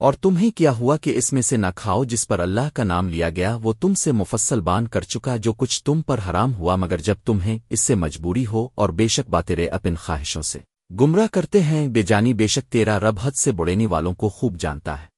اور تمہیں کیا ہوا کہ اس میں سے نہ کھاؤ جس پر اللہ کا نام لیا گیا، وہ تم سے مفصل بان کر چکا جو کچھ تم پر حرام ہوا، مگر جب تمہیں اس سے مجبوری ہو اور بے شک باترے اپن خواہشوں سے۔ گمراہ کرتے ہیں، بے جانی بے شک تیرا رب حد سے بڑینے والوں کو خوب جانتا ہے۔